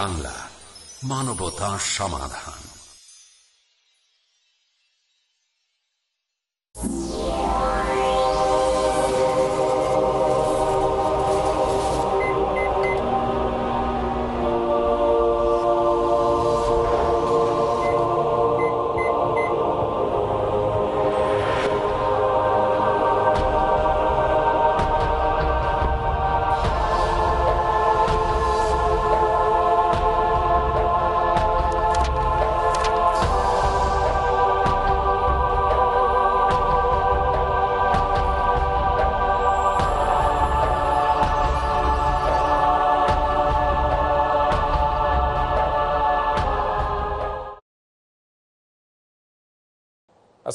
বাংলা মানবতা সমাধান।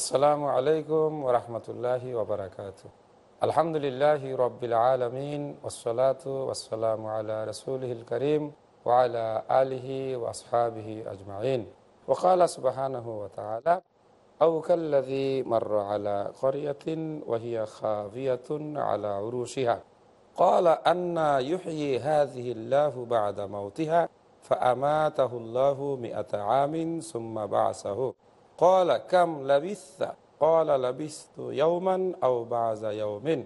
আসসালামু আলাইকুম ওরহমতুল্লাহি ওবরাকাত আলহামদুলিল্লাহ রবিল আলমিন ওসলাত ওসালাম আলা রসুলহিল করিম ওয়ালা আলিহি ওয়াসহাবিহি আজমাইন وقال سبحانه وتعالى أو كالذي مر على قرية وهي خاوية على عروشها قال أنا يحيي هذه الله بعد موتها فأماته الله مئة عام ثم بعثه কলা কাম লাবিসা কলা লাবিস্তু ইয়ৌমান আও বাজা ইয়ৌমিন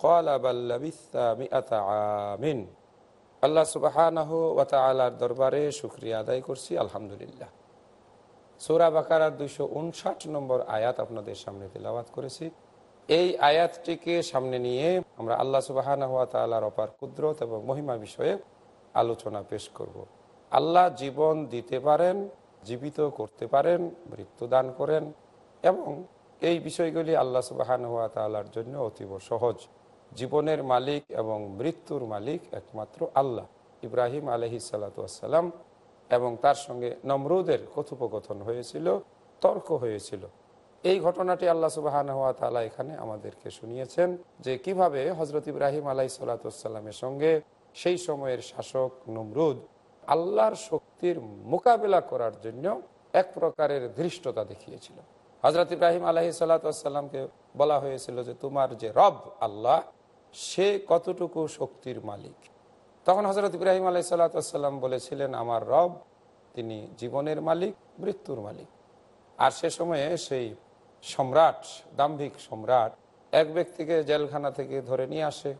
কলা বাল্লাবিসা মিআতা আমিন আল্লাহ সুবাহানাহ ওয়াতা আলার দরবারে শুক্রিয়া আদায় করছি, আলহামদুলিল্লাহ। সৌরা বাকারার দুইশো উনষাট নম্বর আয়াত আপনাদের সামনে তেলাওয়াত করেছি। এই আয়াতটিকে সামনে নিয়ে আমরা আল্লাহ সুবাহান হাত আল্লাহর অপার কুদরত এবং মহিমা বিষয়ে আলোচনা পেশ করব। আল্লাহ জীবন দিতে পারেন জীবিত করতে পারেন মৃত্যু দান করেন এবং এই বিষয়গুলি আল্লাহ সুবাহান হাত তালার জন্য অতীব সহজ। জীবনের মালিক এবং মৃত্যুর মালিক একমাত্র আল্লাহ। ইব্রাহিম আলহি সাল্লাতাম এবং তার সঙ্গে নমরুদের কথোপকথন হয়েছিল, তর্ক হয়েছিল। এই ঘটনাটি আল্লাহ সুবাহান হাত তালা এখানে আমাদেরকে শুনিয়েছেন যে কীভাবে হজরত ইব্রাহিম আলাই সাল্লাতামের সঙ্গে সেই সময়ের শাসক নমরুদ আল্লাহর শক্তির মোকাবেলা করার জন্য এক প্রকারের ধৃষ্টতা দেখিয়েছিল। হজরত ইব্রাহিম আলহি সাল্লাতামকে বলা হয়েছিল যে, তোমার যে রব আল্লাহ, সে কতটুকু শক্তির মালিক? তখন হজরত ইব্রাহিম আলাই সাল্লাতাম বলেছিলেন, আমার রব, তিনি জীবনের মালিক, মৃত্যুর মালিক। আর সে সময়ে সেই সম্রাট, দাম্ভিক সম্রাট এক ব্যক্তিকে জেলখানা থেকে ধরে নিয়ে আসে,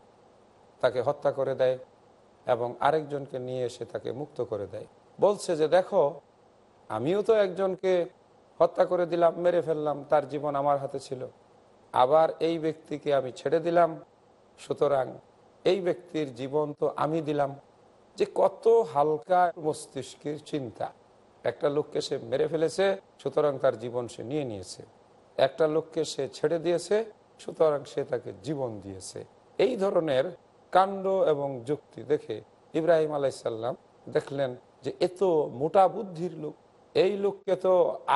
তাকে হত্যা করে দেয়। এবং আরেকজনকে নিয়ে এসে তাকে মুক্ত করে দেয়। বলছে যে, দেখো, আমিও তো একজনকে হত্যা করে দিলাম, মেরে ফেললাম, তার জীবন আমার হাতে ছিল। আবার এই ব্যক্তিকে আমি ছেড়ে দিলাম, সুতরাং এই ব্যক্তির জীবন তো আমি দিলাম। যে, কত হালকা মস্তিষ্কের চিন্তা। একটা লোককে সে মেরে ফেলেছে, সুতরাং তার জীবন সে নিয়ে নিয়েছে। একটা লোককে সে ছেড়ে দিয়েছে, সুতরাং সে তাকে জীবন দিয়েছে। এই ধরনের কাণ্ড এবং যুক্তি দেখে ইব্রাহিম আলাইসাল্লাম দেখলেন যে এত মোটা বুদ্ধির লোক। এই লোককে তো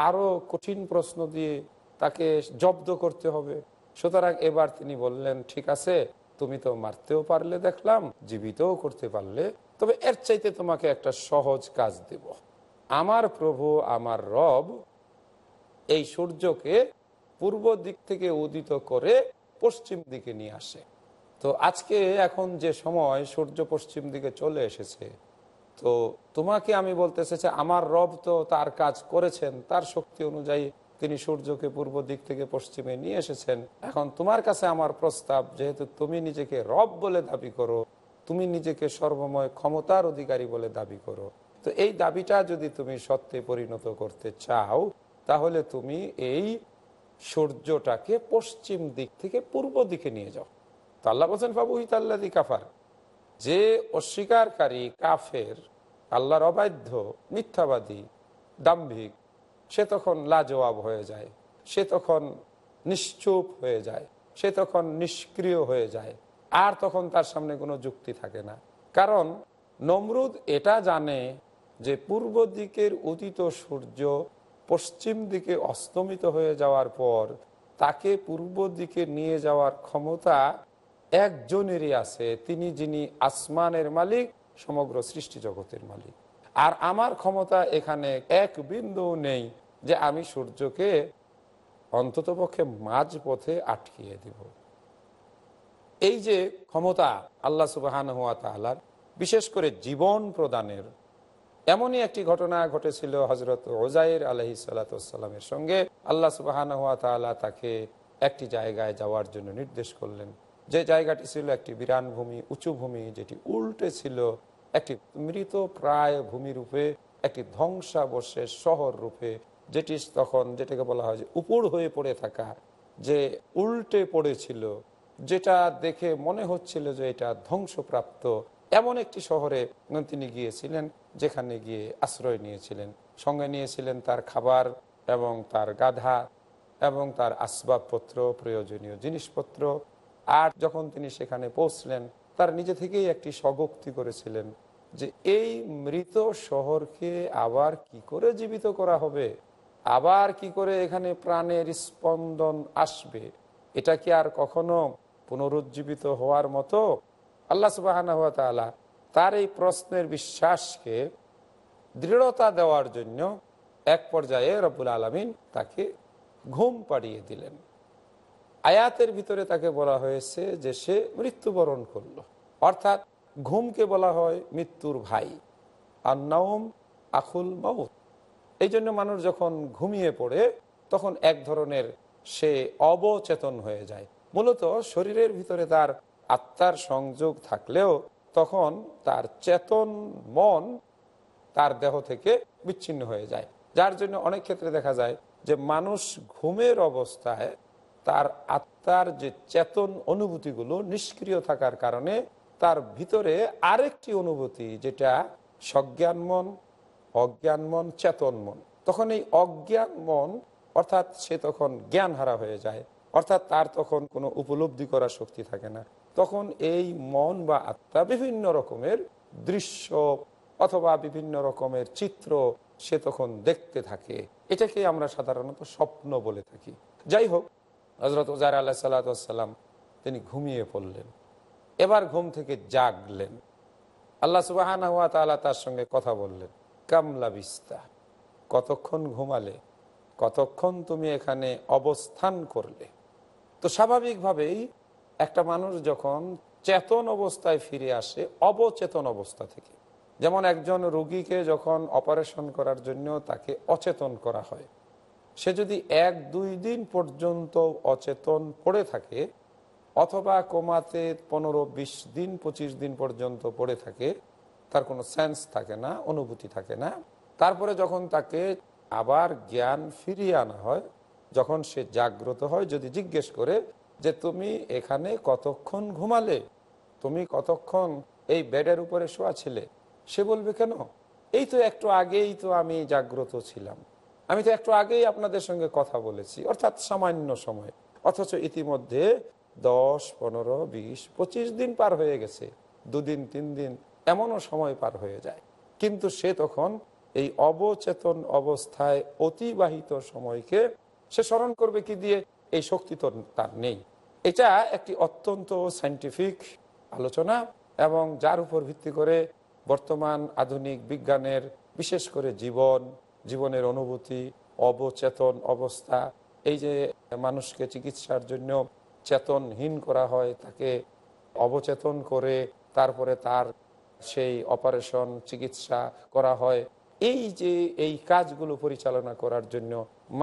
আরও কঠিন প্রশ্ন দিয়ে তাকে জব্দ করতে হবে। সুতরাং এবার তিনি বললেন, ঠিক আছে, তুমি তো মারতেও পারলে দেখলাম, জীবিতও করতে পারলে, তবে এর চাইতে তোমাকে একটা সহজ কাজ দেব। আমার প্রভু, আমার রব এই সূর্যকে পূর্ব দিক থেকে উদিত করে পশ্চিম দিকে নিয়ে আসে। তো আজকে এখন যে সময় সূর্য পশ্চিম দিকে চলে এসেছে, তো তোমাকে আমি বলতে এসেছে, আমার রব তো তার কাজ করেছেন, তার শক্তি অনুযায়ী তিনি সূর্যকে পূর্ব দিক থেকে পশ্চিমে নিয়ে এসেছেন। এখন তোমার কাছে আমার প্রস্তাব, যেহেতু তুমি নিজেকে রব বলে দাবি করো, তুমি নিজেকে সর্বময় ক্ষমতার অধিকারী বলে দাবি করো। তো এই দাবিটা যদি তুমি সত্যে পরিণত করতে চাও, তাহলে তুমি এই সূর্যটাকে পশ্চিম দিক থেকে পূর্ব দিকে নিয়ে যাও। তো আল্লাহ বলছেন, ফাবুহিত আল্লাদি কাফার। যে অস্বীকারী কাফের, আল্লাহর অবাধ্য, মিথ্যাবাদী, দাম্ভিক, সে তখন লাজবাব হয়ে যায়, সে তখন নিশ্চুপ হয়ে যায়, সে তখন নিষ্ক্রিয় হয়ে যায়, আর তখন তার সামনে কোনো যুক্তি থাকে না। কারণ নমরুদ এটা জানে যে পূর্ব দিকের উদিত সূর্য পশ্চিম দিকে অস্তমিত হয়ে যাওয়ার পর তাকে পূর্ব দিকে নিয়ে যাওয়ার ক্ষমতা একজনেরই আছে, তিনি যিনি আসমানের মালিক, সমগ্র সৃষ্টি জগতের মালিক। আর আমার ক্ষমতা এখানে এক বিন্দু নেই যে আমি সূর্যকে অন্ততপক্ষে মাঝ পথে আটকিয়ে দিব। এই যে ক্ষমতা আল্লাহ সুবাহান হুয়া তালার বিশেষ করে জীবন প্রদানের, এমনই একটি ঘটনা ঘটেছিল হজরত ওজাইর আলহি সাল্লাতামের সঙ্গে। আল্লাহ সুবাহান হাত তালা তাকে একটি জায়গায় যাওয়ার জন্য নির্দেশ করলেন। যে জায়গাটি ছিল একটি বিরান ভূমি, উঁচু ভূমি, যেটি উল্টে ছিল একটি মৃত প্রায় ভূমি রূপে, একটি ধ্বংসাবশেষ শহর রূপে, যেটি তখন যেটাকে বলা হয় যে উপর হয়ে পড়ে থাকা, যে উল্টে পড়েছিল, যেটা দেখে মনে হচ্ছিল যে এটা ধ্বংসপ্রাপ্ত। এমন একটি শহরে তিনি গিয়েছিলেন, যেখানে গিয়ে আশ্রয় নিয়েছিলেন। সঙ্গে নিয়েছিলেন তার খাবার এবং তার গাধা এবং তার আসবাবপত্র, প্রয়োজনীয় জিনিসপত্র আর যখন তিনি সেখানে পৌঁছলেন, তার নিজে থেকেই একটি স্বগক্তি করেছিলেন যে, এই মৃত শহরকে আবার কি করে জীবিত করা হবে? আবার কি করে এখানে প্রাণের স্পন্দন আসবে? এটা কি আর কখনো পুনরুজ্জীবিত হওয়ার মতো? আল্লাহ সুবাহ তার এই প্রশ্নের বিশ্বাসকে দৃঢ়তা দেওয়ার জন্য এক পর্যায়ে রবুল আলমিন তাকে ঘুম পাড়িয়ে দিলেন। আয়াতের ভিতরে তাকে বলা হয়েছে যে সে মৃত্যুবরণ করল। অর্থাৎ ঘুমকে বলা হয় মৃত্যুর ভাই। আর নওম আখুল মাউত। এই জন্য মানুষ যখন ঘুমিয়ে পড়ে, তখন এক ধরনের সে অবচেতন হয়ে যায়। মূলত শরীরের ভিতরে তার আত্মার সংযোগ থাকলেও তখন তার চেতন মন তার দেহ থেকে বিচ্ছিন্ন হয়ে যায়। যার জন্য অনেক ক্ষেত্রে দেখা যায় যে মানুষ ঘুমের অবস্থায় তার আত্মার যে চেতন অনুভূতিগুলো নিষ্ক্রিয় থাকার কারণে তার ভিতরে আরেকটি অনুভূতি, যেটা সজ্ঞান মন, অজ্ঞান মন, চেতন মন। তখন এই অজ্ঞান মন, অর্থাৎ সে তখন জ্ঞান হারা হয়ে যায়, অর্থাৎ তার তখন কোনো উপলব্ধি করার শক্তি থাকে না। তখন এই মন বা আত্মা বিভিন্ন রকমের দৃশ্য অথবা বিভিন্ন রকমের চিত্র সে তখন দেখতে থাকে। এটাকে আমরা সাধারণত স্বপ্ন বলে থাকি। যাই হোক হজরত উজার আল্লাহ সাল্লাম তিনি ঘুমিয়ে পড়লেন। এবার ঘুম থেকে জাগলেন। আল্লাহ সুবাহান হুয়া তালা তার সঙ্গে কথা বললেন কামলা বিস্তা কতক্ষণ ঘুমালে? কতক্ষণ তুমি এখানে অবস্থান করলে? তো স্বাভাবিকভাবেই একটা মানুষ যখন চেতন অবস্থায় ফিরে আসে, অবচেতন অবস্থা থেকে। যেমন একজন রুগীকে যখন অপারেশন করার জন্য তাকে অচেতন করা হয় সে যদি এক, দুই দিন পর্যন্ত অচেতন পড়ে থাকে, অথবা কোমাতে পনেরো, বিশ দিন, পঁচিশ দিন পর্যন্ত পড়ে থাকে, তার কোনো সেন্স থাকে না, অনুভূতি থাকে না, তারপরে যখন তাকে আবার জ্ঞান ফিরিয়ে আনা হয়, যখন সে জাগ্রত হয়, যদি জিজ্ঞেস করে যে তুমি এখানে কতক্ষণ ঘুমালে? তুমি কতক্ষণ এই বেডের উপরে শোয়া ছিলে সে বলবে, কেন? এই তো একটু আগেই তো আমি জাগ্রত ছিলাম। আমি তো একটু আগেই আপনাদের সঙ্গে কথা বলেছি, অর্থাৎ সামান্য সময়, অথচ ইতিমধ্যে দশ, পনেরো, বিশ, পঁচিশ দিন পার হয়ে গেছে, দুদিন, তিন দিন, এমনও সময় পার হয়ে যায়। কিন্তু সে তখন এই অবচেতন অবস্থায় অতিবাহিত সময়কে সে স্মরণ করবে কি দিয়ে? এই শক্তি তো তার নেই। এটা একটি অত্যন্ত সাইন্টিফিক আলোচনা এবং যার উপর ভিত্তি করে বর্তমান আধুনিক বিজ্ঞানের বিশেষ করে জীবন জীবনের অনুভূতি, অবচেতন অবস্থা, এই যে মানুষকে চিকিৎসার জন্য চেতনহীন করা হয়, তাকে অবচেতন করে তারপরে তার সেই অপারেশন, চিকিৎসা করা হয়। এই যে এই কাজগুলো পরিচালনা করার জন্য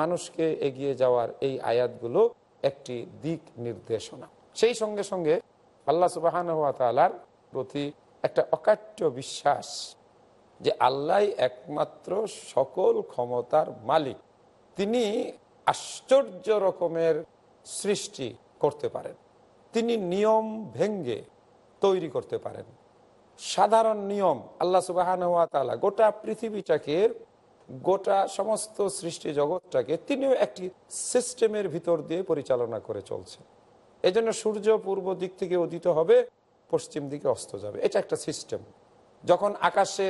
মানুষকে এগিয়ে যাওয়ার এই আয়াতগুলো একটি দিক নির্দেশনা। সেই সঙ্গে সঙ্গে আল্লাহ সুবাহান প্রতি একটা অকাট্য বিশ্বাস যে আল্লাহ একমাত্র সকল ক্ষমতার মালিক। তিনি আশ্চর্য রকমের সৃষ্টি করতে পারেন। তিনি নিয়ম ভেঙ্গে তৈরি করতে পারেন। সাধারণ নিয়ম আল্লাহ সুবাহান গোটা পৃথিবীটাকে, গোটা সমস্ত সৃষ্টি জগৎটাকে তিনিও একটি সিস্টেমের ভিতর দিয়ে পরিচালনা করে চলছে এজন্য সূর্য পূর্ব দিক থেকে উদিত হবে, পশ্চিম দিকে অস্ত যাবে। এটা একটা সিস্টেম। যখন আকাশে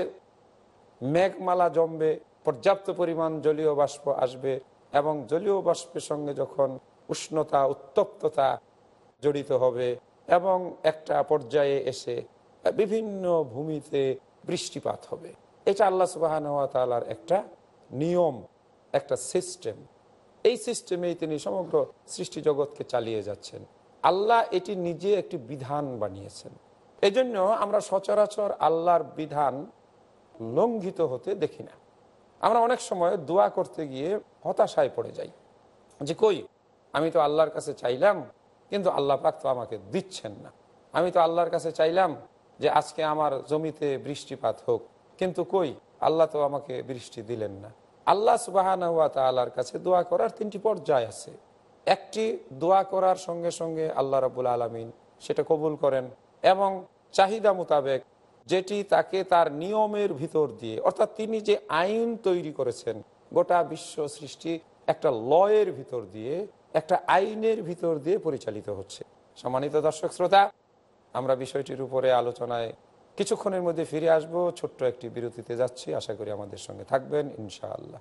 মেঘমালা জমবে, পর্যাপ্ত পরিমাণ জলীয় বাষ্প আসবে এবং জলীয় বাষ্পের সঙ্গে যখন উষ্ণতা, উত্তপ্ততা জড়িত হবে এবং একটা পর্যায়ে এসে বিভিন্ন ভূমিতে বৃষ্টিপাত হবে। এটা আল্লাহ সুবাহান তালার একটা নিয়ম, একটা সিস্টেম। এই সিস্টেমেই তিনি সমগ্র সৃষ্টি জগৎকে চালিয়ে যাচ্ছেন। আল্লাহ এটি নিজে একটি বিধান বানিয়েছেন। এজন্য আমরা সচরাচর আল্লাহর বিধান লঙ্ঘিত হতে দেখি না। আমরা অনেক সময় দোয়া করতে গিয়ে হতাশায় পড়ে যাই যে, কই, আমি তো আল্লাহর কাছে চাইলাম, কিন্তু আল্লাহ পাক তো আমাকে দিচ্ছেন না। আমি তো আল্লাহর কাছে চাইলাম যে, আজকে আমার জমিতে বৃষ্টিপাত হোক, কিন্তু কই, আল্লাহ তো আমাকে বৃষ্টি দিলেন না। আল্লাহ সুবাহান তালার কাছে দোয়া করার তিনটি পর্যায় আছে। একটি, দোয়া করার সঙ্গে সঙ্গে আল্লাহ রাবুল আলমিন সেটা কবুল করেন এবং চাহিদা মোতাবেক যেটি তাকে তার নিয়মের ভিতর দিয়ে, অর্থাৎ তিনি যে আইন তৈরি করেছেন, গোটা বিশ্ব সৃষ্টি একটা লয়ের ভিতর দিয়ে, একটা আইনের ভিতর দিয়ে পরিচালিত হচ্ছে। সম্মানিত দর্শক শ্রোতা, আমরা বিষয়টির উপরে আলোচনায় কিছুক্ষণের মধ্যে ফিরে আসব। ছোট্ট একটি বিরতিতে যাচ্ছি। আশা করি আমাদের সঙ্গে থাকবেন, ইনশাআল্লাহ।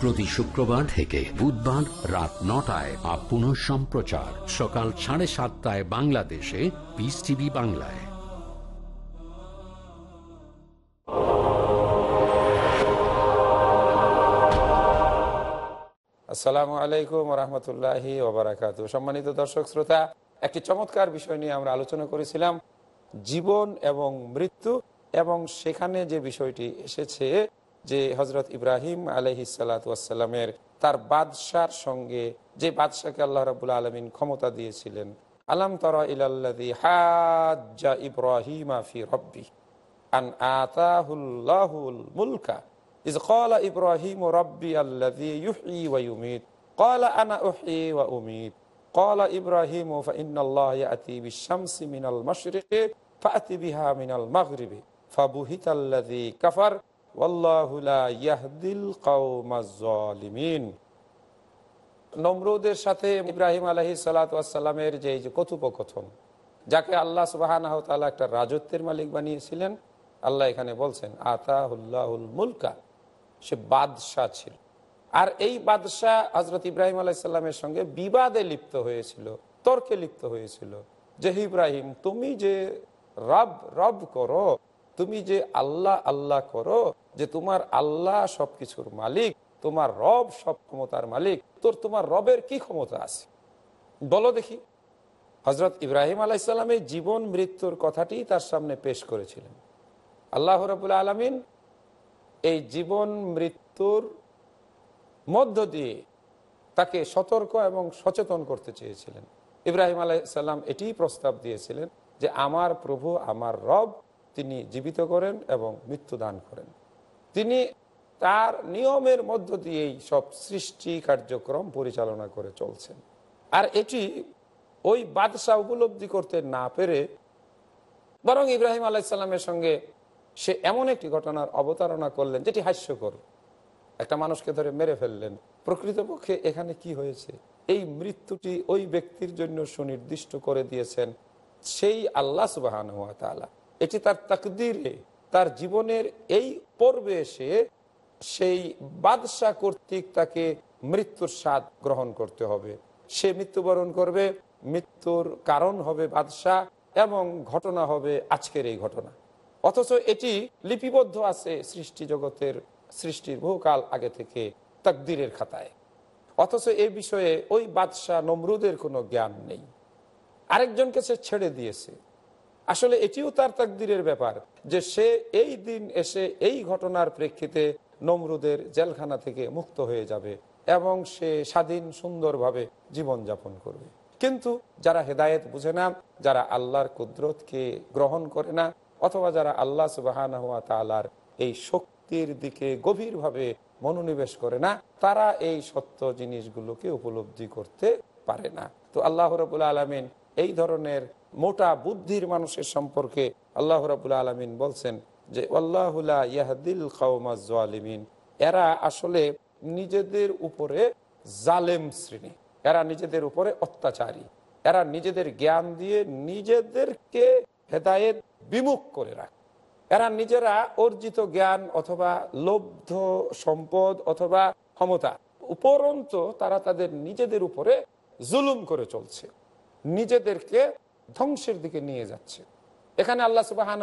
প্রতি শুক্রবার থেকে বুধবার রাত নটায় বা পুনঃ সম্প্রচার। সকাল সাড়ে সাতটায় বাংলাদেশে পিস টিভি বাংলায়। আসসালামু আলাইকুম রহমতুল্লাহি সম্মানিত দর্শক, শ্রোতা, একটি চমৎকার বিষয় নিয়ে আমরা আলোচনা করেছিলাম। জীবন এবং মৃত্যু এবং সেখানে যে বিষয়টি এসেছে যে হজরত ইব্রাহিম আলহিসাল্লামের তার বাদশার সঙ্গে যে বাদশাকে আল্লাহ রাবুল আলমিন ক্ষমতা দিয়েছিলেন আলম তরা ইলাল্লাদি হাজ্জা ইব্রাহিম ফি রব্বি আন আতাহুল্লাহুল মুলকা إذ قال إبراهيم ربي الذي يحيي ويميت قال أنا أحيي وأميت قال إبراهيم فإن الله يأتي بالشمس من المشرق فأتي بها من المغرب فبهت الذي كفر নমরুদের সাথে ইব্রাহিম আলহি সালাতামের যে কথোপকথন, যাকে আল্লাহ সুবাহ একটা রাজত্বের মালিক বানিয়েছিলেন, আল্লাহ এখানে বলছেন, আতাহুল্লাহুল মুলকা, সে বাদশাহ ছিল। আর এই বাদশাহ হজরত ইব্রাহিম আলাইসাল্লামের সঙ্গে বিবাদে লিপ্ত হয়েছিল, তর্কে লিপ্ত হয়েছিল। যে ইব্রাহিম, তুমি যে রব রব করো, তুমি যে আল্লাহ আল্লাহ করো যে তোমার আল্লাহ সবকিছুর মালিক, তোমার রব সব ক্ষমতার মালিক, তোর তোমার রবের কি ক্ষমতা আছে? বলো দেখি। হজরত ইব্রাহিম আলাইসাল্লামের জীবন মৃত্যুর কথাটি তার সামনে পেশ করেছিলেন। আল্লাহ রবুল্লা আলমিন এই জীবন মৃত্যুর মধ্য দিয়ে তাকে সতর্ক এবং সচেতন করতে চেয়েছিলেন। ইব্রাহিম আলাইসাল্লাম এটি প্রস্তাব দিয়েছিলেন যে, আমার প্রভু, আমার রব, তিনি জীবিত করেন এবং মৃত্যু দান করেন। তিনি তার নিয়মের মধ্য দিয়েই সব সৃষ্টি কার্যক্রম পরিচালনা করে চলছেন। আর এটি ওই বাদশাহ উপলব্ধি করতে না পেরে বরং ইব্রাহিম আলাইসাল্লামের সঙ্গে সে এমন একটি ঘটনার অবতারণা করলেন যেটি হাস্যকর। একটা মানুষকে ধরে মেরে ফেললেন। প্রকৃতপক্ষে এখানে কি হয়েছে? এই মৃত্যুটি ওই ব্যক্তির জন্য সুনির্দিষ্ট করে দিয়েছেন সেই আল্লাহ সুবাহান এটি তার তাকদিরে তার জীবনের এই পর্বে এসে সেই বাদশাহ কর্তৃক তাকে মৃত্যুর স্বাদ গ্রহণ করতে হবে। সে মৃত্যুবরণ করবে, মৃত্যুর কারণ হবে বাদশাহ এবং ঘটনা হবে আজকের এই ঘটনা। অথচ এটি লিপিবদ্ধ আছে সৃষ্টি জগতের, সৃষ্টির বহুকাল আগে থেকে তাকদিরের খাতায়। অথচ এ বিষয়ে ওই বাদশাহ নমরুদের কোনো জ্ঞান নেই। আরেকজনকে সে ছেড়ে দিয়েছে। আসলে এটিও তার তাকদিরের ব্যাপার যে সে এই দিন এসে এই ঘটনার প্রেক্ষিতে নমরুদের জেলখানা থেকে মুক্ত হয়ে যাবে এবং সে স্বাধীন সুন্দরভাবে জীবনযাপন করবে। কিন্তু যারা হেদায়েত বুঝে না, যারা আল্লাহর কুদরতকে গ্রহণ করে না, অথবা যারা আল্লাহ সুবাহান হুয়া তালার এই শক্তির দিকে গভীরভাবে মনোনিবেশ করে না, তারা এই সত্য জিনিসগুলোকে উপলব্ধি করতে পারে না। তো আল্লাহ রবুল্লা আলমিন এই ধরনের মোটা বুদ্ধির মানুষের সম্পর্কে আল্লাহ রাবুল আলমিন বলছেন যে আল্লাহুল্লাহ এরা আসলে নিজেদের উপরে জালেম শ্রেণি। এরা নিজেদের উপরে অত্যাচারী। এরা নিজেদের জ্ঞান দিয়ে নিজেদেরকে হেদায়েত বিমুখ করে রাখে। এরা নিজেরা অর্জিত জ্ঞান অথবা লব্ধ সম্পদ অথবা ক্ষমতা উপরন্ত তারা তাদের নিজেদের উপরে জুলুম করে চলছে। নিজেদেরকে ধ্বংসের দিকে নিয়ে যাচ্ছে। এখানে আল্লাহ সুবাহান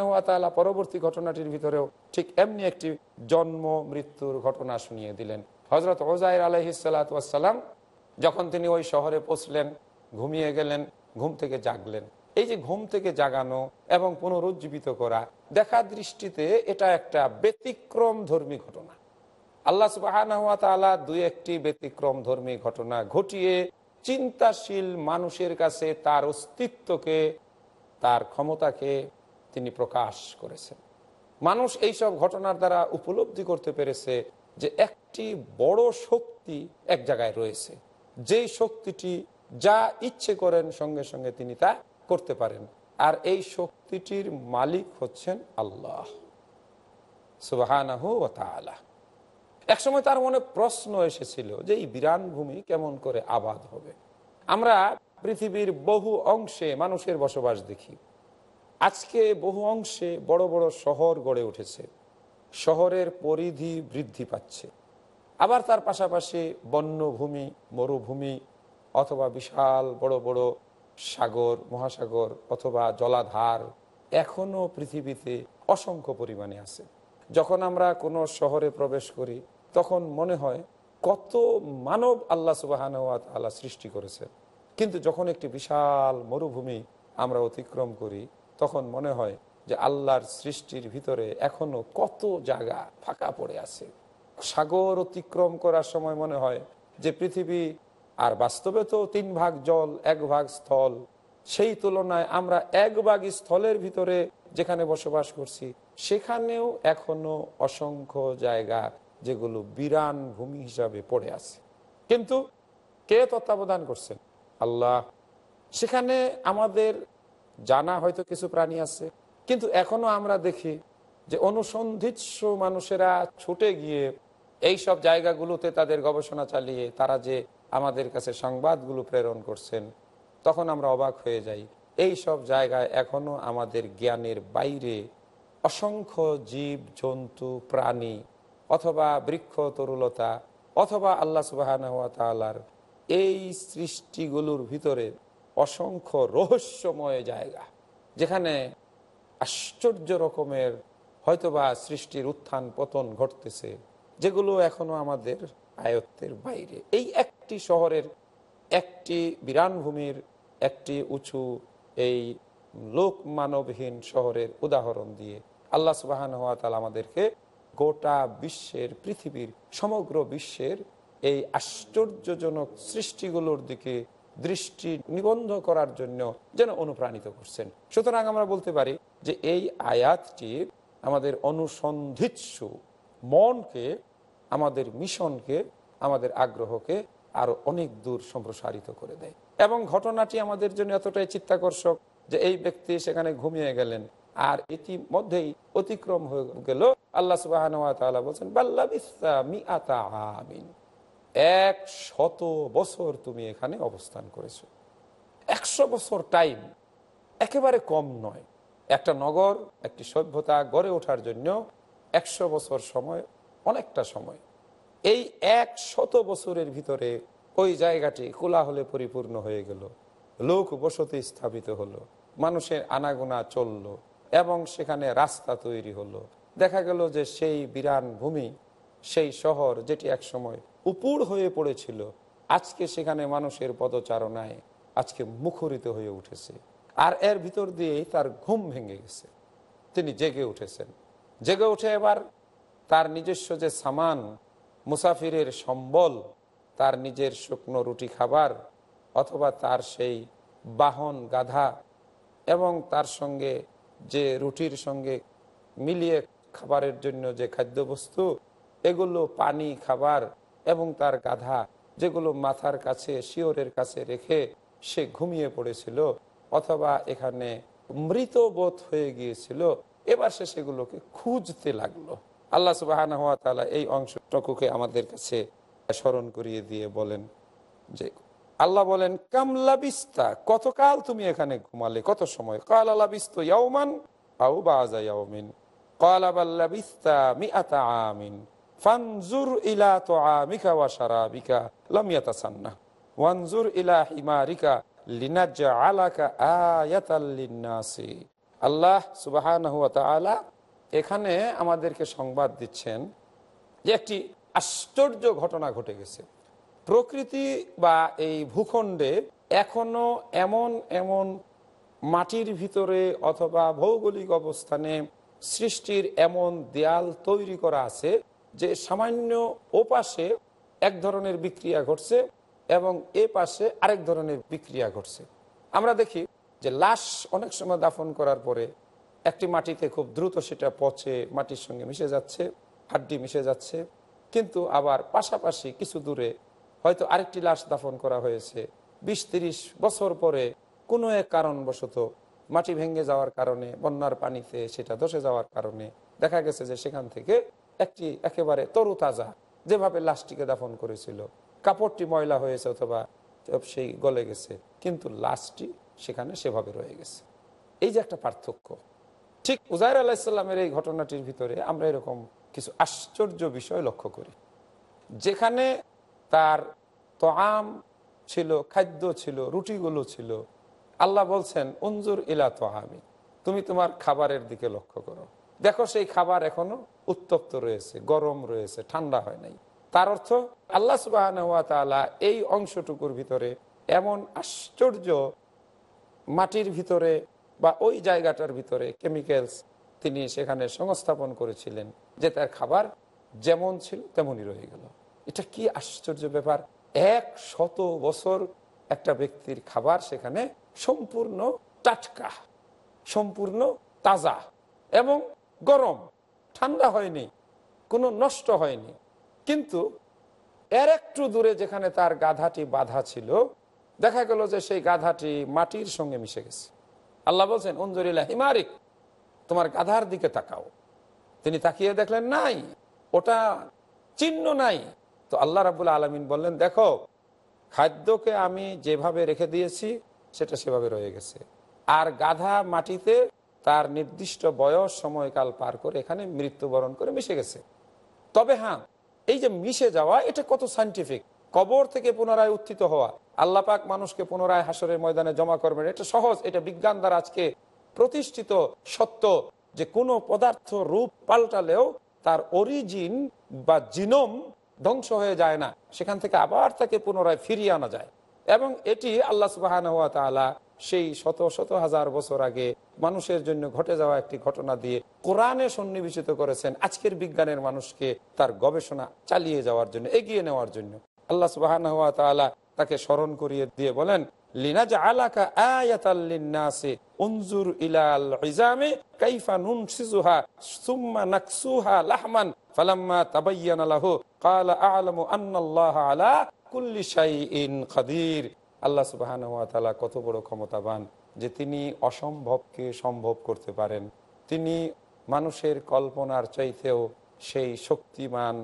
পরবর্তী ঘটনাটির ভিতরেও ঠিক এমনি একটি জন্ম, মৃত্যুর ঘটনা শুনিয়ে দিলেন। হজরত ওজাইর আলহিসাল্লাম যখন তিনি ওই শহরে পৌঁছলেন, ঘুমিয়ে গেলেন, ঘুম থেকে জাগলেন। এই যে ঘুম থেকে জাগানো এবং পুনরুজ্জীবিত করা, দেখা দৃষ্টিতে এটা একটা ব্যতিক্রম ধর্মী ঘটনা। আল্লাহ সুবাহ দুই একটি ব্যতিক্রম ধর্মী ঘটনা ঘটিয়ে চিন্তাশীল মানুষের কাছে তার অস্তিত্বকে, তার ক্ষমতাকে তিনি প্রকাশ করেছেন। মানুষ এইসব ঘটনার দ্বারা উপলব্ধি করতে পেরেছে যে একটি বড় শক্তি এক জায়গায় রয়েছে। যেই শক্তিটি যা ইচ্ছে করেন সঙ্গে সঙ্গে তিনি তা করতে পারেন। আর এই শক্তিটির মালিক হচ্ছেন আল্লাহ। সুবাহ একসময় তার মনে প্রশ্ন এসেছিল যে এই বিরান ভূমি কেমন করে আবাদ হবে? আমরা পৃথিবীর বহু অংশে মানুষের বসবাস দেখি। আজকে বহু অংশে বড় বড় শহর গড়ে উঠেছে। শহরের পরিধি বৃদ্ধি পাচ্ছে। আবার তার পাশাপাশি বন্যভূমি, মরুভূমি অথবা বিশাল বড় বড় সাগর, মহাসাগর অথবা জলাধার এখনও পৃথিবীতে অসংখ্য পরিমাণে আছে। যখন আমরা কোনো শহরে প্রবেশ করি, তখন মনে হয় কত মানব আল্লাহ সুবাহান আল্লাহ সৃষ্টি করেছে। কিন্তু যখন একটি বিশাল মরুভূমি আমরা অতিক্রম করি, তখন মনে হয় যে আল্লাহর সৃষ্টির ভিতরে এখনও কত জায়গা ফাঁকা পড়ে আছে। সাগর অতিক্রম করার সময় মনে হয় যে পৃথিবী, আর বাস্তবে তো তিন ভাগ জল, এক ভাগ স্থল। সেই তুলনায় আমরা এক ভাগ স্থলের ভিতরে যেখানে বসবাস করছি সেখানেও এখনও অসংখ্য জায়গা যেগুলো বিরান ভূমি হিসাবে পড়ে আছে। কিন্তু কে তত্ত্বাবধান করছেন? আল্লাহ। সেখানে আমাদের জানা হয়তো কিছু প্রাণী আছে। কিন্তু এখনও আমরা দেখি যে অনুসন্ধিৎস মানুষেরা ছুটে গিয়ে এই সব জায়গাগুলোতে তাদের গবেষণা চালিয়ে তারা যে আমাদের কাছে সংবাদগুলো প্রেরণ করছেন, তখন আমরা অবাক হয়ে যাই। এই সব জায়গায় এখনও আমাদের জ্ঞানের বাইরে অসংখ্য জীব, জন্তু, প্রাণী অথবা বৃক্ষ, তরুলতা অথবা আল্লাহ সুবাহান তালার এই সৃষ্টিগুলোর ভিতরে অসংখ্য রহস্যময় জায়গা যেখানে আশ্চর্য রকমের হয়তোবা সৃষ্টির উত্থান পতন ঘটতেছে, যেগুলো এখনও আমাদের আয়ত্তের বাইরে। এই একটি শহরের একটি বিরান ভূমির একটি উঁচু এই লোক মানবহীন শহরের উদাহরণ দিয়ে আল্লাহ সুবাহান তালা আমাদেরকে গোটা বিশ্বের, পৃথিবীর, সমগ্র বিশ্বের এই আশ্চর্যজনক সৃষ্টিগুলোর দিকে দৃষ্টি নিবন্ধ করার জন্য যেন অনুপ্রাণিত করছেন। সুতরাং আমরা বলতে পারি যে এই আয়াতটি আমাদের অনুসন্ধিৎসু, মনকে, আমাদের মিশনকে, আমাদের আগ্রহকে আরও অনেক দূর সম্প্রসারিত করে দেয়। এবং ঘটনাটি আমাদের জন্য এতটাই চিত্তাকর্ষক যে এই ব্যক্তি সেখানে ঘুমিয়ে গেলেন। আর এটি মধ্যেই অতিক্রম হয়ে গেল। আল্লাহ সুবাহ বলছেন এক শত বছর তুমি এখানে অবস্থান করেছ। একশো বছর টাইম একেবারে কম নয়। একটা নগর, একটি সভ্যতা গড়ে ওঠার জন্য একশো বছর সময়, অনেকটা সময়। এই এক শত বছরের ভিতরে ওই জায়গাটি কোলাহলে পরিপূর্ণ হয়ে গেল। লোক বসতি স্থাপিত হলো। মানুষের আনাগোনা চলল। এবং সেখানে রাস্তা তৈরি হলো। দেখা গেল যে সেই বিরান ভূমি, সেই শহর যেটি একসময় উপুর হয়ে পড়েছিল, আজকে সেখানে মানুষের পদচারণায় আজকে মুখরিত হয়ে উঠেছে। আর এর ভিতর দিয়েই তার ঘুম ভেঙে গেছে। তিনি জেগে উঠেছেন। জেগে উঠে এবার তার নিজস্ব যে সামান, মুসাফিরের সম্বল, তার নিজের শুকনো রুটি খাবার, অথবা তার সেই বাহন গাধা এবং তার সঙ্গে যে রুটির সঙ্গে মিলিয়ে খাবারের জন্য যে খাদ্যবস্তু, এগুলো পানি, খাবার এবং তার গাধা যেগুলো মাথার কাছে, শিওরের কাছে রেখে সে ঘুমিয়ে পড়েছিল অথবা এখানে মৃত বোধ হয়ে গিয়েছিল, এবার সে সেগুলোকে খুঁজতে লাগল। আল্লাহ সুবাহ এই অংশটুকুকে আমাদের কাছে স্মরণ করিয়ে দিয়ে বলেন যে আল্লাহ বলেন কামলা বিস্তা কতকাল তুমি এখানে ঘুমালে? কত সময়? কাল আল্লাহ বিস্ত আউ বাজা বিস্তা আমিন। ফানজুর ইলা তো ওয়ানজুর লিনাজ্জা আলাকা আল্লাহ এখানে আমাদেরকে সংবাদ দিচ্ছেন যে একটি আশ্চর্য ঘটনা ঘটে গেছে। প্রকৃতি বা এই ভূখণ্ডে এখনও এমন এমন মাটির ভিতরে অথবা ভৌগোলিক অবস্থানে সৃষ্টির এমন দেয়াল তৈরি করা আছে যে সামান্য ওপাশে এক ধরনের বিক্রিয়া ঘটছে এবং এ পাশে আরেক ধরনের বিক্রিয়া ঘটছে। আমরা দেখি যে লাশ অনেক সময় দাফন করার পরে একটি মাটিতে খুব দ্রুত সেটা পচে, মাটির সঙ্গে মিশে যাচ্ছে, হাড্ডি মিশে যাচ্ছে। কিন্তু আবার পাশাপাশি কিছু দূরে হয়তো আরেকটি লাশ দাফন করা হয়েছে। বিশ তিরিশ বছর পরে কোনো এক কারণবশত মাটি ভেঙে যাওয়ার কারণে, বন্যার পানিতে সেটা ধসে যাওয়ার কারণে দেখা গেছে যে সেখান থেকে একটি একেবারে তরুতাজা যেভাবে লাশটিকে দাফন করেছিল, কাপড়টি ময়লা হয়েছে অথবা সেই গলে গেছে, কিন্তু লাশটি সেখানে সেভাবে রয়ে গেছে। এই যে একটা পার্থক্য। ঠিক উজাইর আলাহিসাল্লামের এই ঘটনাটির ভিতরে আমরা এরকম কিছু আশ্চর্য বিষয় লক্ষ্য করি। যেখানে তার তোয়াম ছিল, খাদ্য ছিল, রুটিগুলো ছিল। আল্লাহ বলছেন অঞ্জুর ইলা তোহামি তুমি তোমার খাবারের দিকে লক্ষ্য করো। দেখো, সেই খাবার এখনও উত্তপ্ত রয়েছে, গরম রয়েছে, ঠান্ডা হয় নাই। তার অর্থ, আল্লাহ সুবাহ এই অংশটুকুর ভিতরে এমন আশ্চর্য মাটির ভিতরে বা ওই জায়গাটার ভিতরে কেমিক্যালস তিনি সেখানে সংস্থাপন করেছিলেন যে তার খাবার যেমন ছিল তেমনই রয়ে গেল। এটা কি আশ্চর্য ব্যাপার? এক শত বছর একটা ব্যক্তির খাবার সেখানে সম্পূর্ণ টাটকা, সম্পূর্ণ তাজা এবং গরম। ঠান্ডা হয়নি, কোনো নষ্ট হয়নি। কিন্তু এর একটু দূরে যেখানে তার গাধাটি বাধা ছিল, দেখা গেল যে সেই গাধাটি মাটির সঙ্গে মিশে গেছে। আল্লাহ বলছেন অঞ্জরিল্লা হিমারিক, তোমার গাধার দিকে তাকাও। তিনি তাকিয়ে দেখলেন, নাই, ওটা চিহ্ন নাই। তো আল্লাহ রাবুল আলমিন বললেন, দেখো, খাদ্যকে আমি যেভাবে রেখে দিয়েছি, সেটা সেভাবে রয়ে গেছে। আর গাধা মাটিতে তার নির্দিষ্ট বয়স সময়কাল পার করে এখানে মৃত্যুবরণ করে মিশে গেছে। তবে হ্যাঁ এই যে মিশে যাওয়া, এটা কত সাইন্টিফিক কবর থেকে পুনরায় উত্থিত হওয়া, আল্লাহ পাক মানুষকে পুনরায় হাসরের ময়দানে জমা করবেন, এটা সহজ, এটা বিজ্ঞান দ্বারা আজকে প্রতিষ্ঠিত সত্য যে কোনো পদার্থ রূপ পাল্টালেও তার অরিজিন বা জিনোম ধ্বংস হয়ে যায় না, সেখান থেকে আবার তাকে পুনরায় ফিরিয়ে আনা যায়। এবং এটি আল্লাহ সুবাহ সেই শত শত হাজার বছর আগে মানুষের জন্য ঘটে যাওয়া একটি ঘটনা দিয়ে কোরআনে সন্নিবেশিত করেছেন আজকের বিজ্ঞানের মানুষকে তার গবেষণা চালিয়ে যাওয়ার জন্য, এগিয়ে নেওয়ার জন্য। আল্লাহ সুবাহ তাকে স্মরণ করিয়ে দিয়ে বলেন আল্লাহ সুবাহ কত বড় ক্ষমতাবান যে তিনি অসম্ভবকে সম্ভব করতে পারেন। তিনি মানুষের কল্পনার চাইতেও সেই শক্তিমান,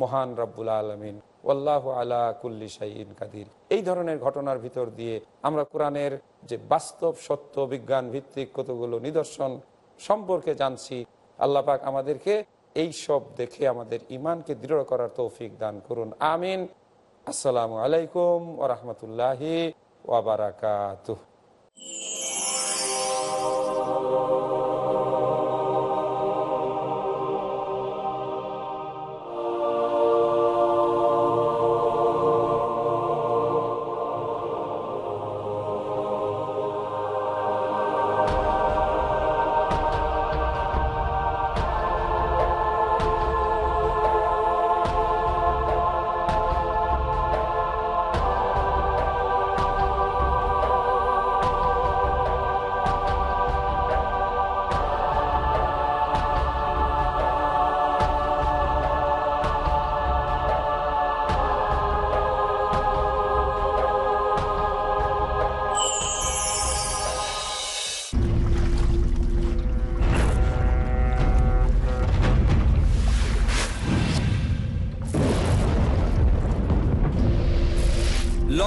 মহান রব্বুল আলমিন। আল্লাহ আলা কুল্লি শাহিন কাদির এই ধরনের ঘটনার ভিতর দিয়ে আমরা কোরআনের যে বাস্তব সত্য বিজ্ঞান ভিত্তিক কতগুলো নিদর্শন সম্পর্কে জানছি। আল্লাহ পাক আমাদেরকে এই সব দেখে আমাদের ইমানকে দৃঢ় করার তৌফিক দান করুন। আমিন। আসসালামু আলাইকুম ওরহমতুল্লাহি ওবরাকাতুহ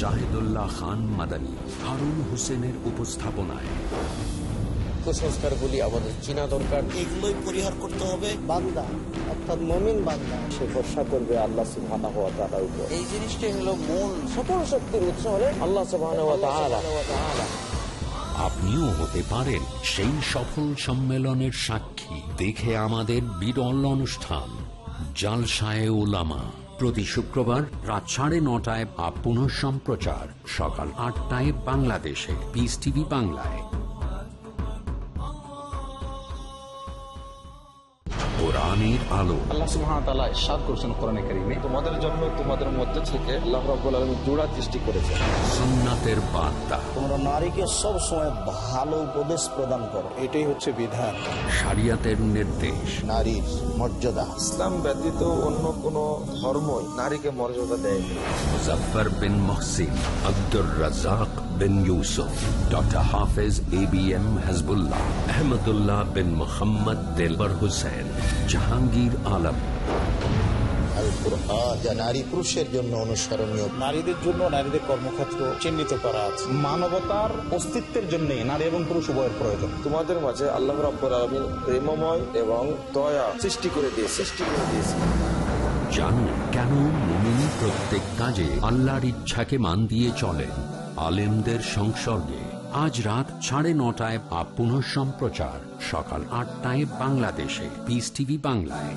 শাহিদুল্লাহ খান মাদানী হারুন হোসেনের উপস্থাপনায়। আমাদের চিনা দরকার। এগুলোই পরিহার করতে হবে। বান্দা অর্থাৎ মমিন বান্দা সে ভরসা করবে আল্লাহ সুবহানাহু ওয়া তাআলার উপর। এই জিনিসটাই হলো মূল। সকল শক্তির উৎস হলেন আল্লাহ সুবহানাহু ওয়া তাআলা। আপনিও হতে পারেন সেই সফল সম্মেলনের সাক্ষী। দেখে আমাদের বিরল অনুষ্ঠান জালসায় ওলামা প্রতি শুক্রবার রাত সাড়ে নটায় বা পুনঃ সম্প্রচার সকাল আটটায় বাংলাদেশে বিস টিভি বাংলায়। আলো। আল্লাহ কোরআনে কারীমে। তোমাদের জন্য তোমাদের মধ্যে থেকে আল্লাহ রাব্বুল আলামিন জোড়া সৃষ্টি করেছেন। সুন্নাতের বার্তা। তোমরা নারীকে সব সময় ভালো উপদেশ প্রদান করো। এটাই হচ্ছে বিধান। শরিয়াতের নির্দেশ। নারীর মর্যাদা। ইসলাম ব্যতীত অন্য কোন ধর্মই নারীকে মর্যাদা দেয়নি Muzaffar bin Mohsin Abdur Razzak bin Yusuf doctor Hafez A B M Hizbullah Ahmadullah bin Mohammad Delwar Hussain Jahangir Alam আল কুরআন যা নারী পুরুষের জন্য অনুসরণীয়। নারীদের জন্য নারীদের কর্মক্ষেত্র চিহ্নিত করা আছে। মানবতার অস্তিত্বের জন্য নারী এবং পুরুষ উভয়ের প্রয়োজন। তোমাদের মাঝে আল্লাহ রাব্বুল আলামিন প্রেমময় এবং দয়া সৃষ্টি করে দিয়ে সৃষ্টি করে দিয়েছে। জানুন কেন মুমিন প্রত্যেক কাজে আল্লাহর ইচ্ছাকে মান দিয়ে চলেন আলেমদের সংসর্গে আজ রাত সাড়ে নটায় আপ পুনঃ সম্প্রচার সকাল আটটায় বাংলাদেশে পিস টিভি বাংলায়।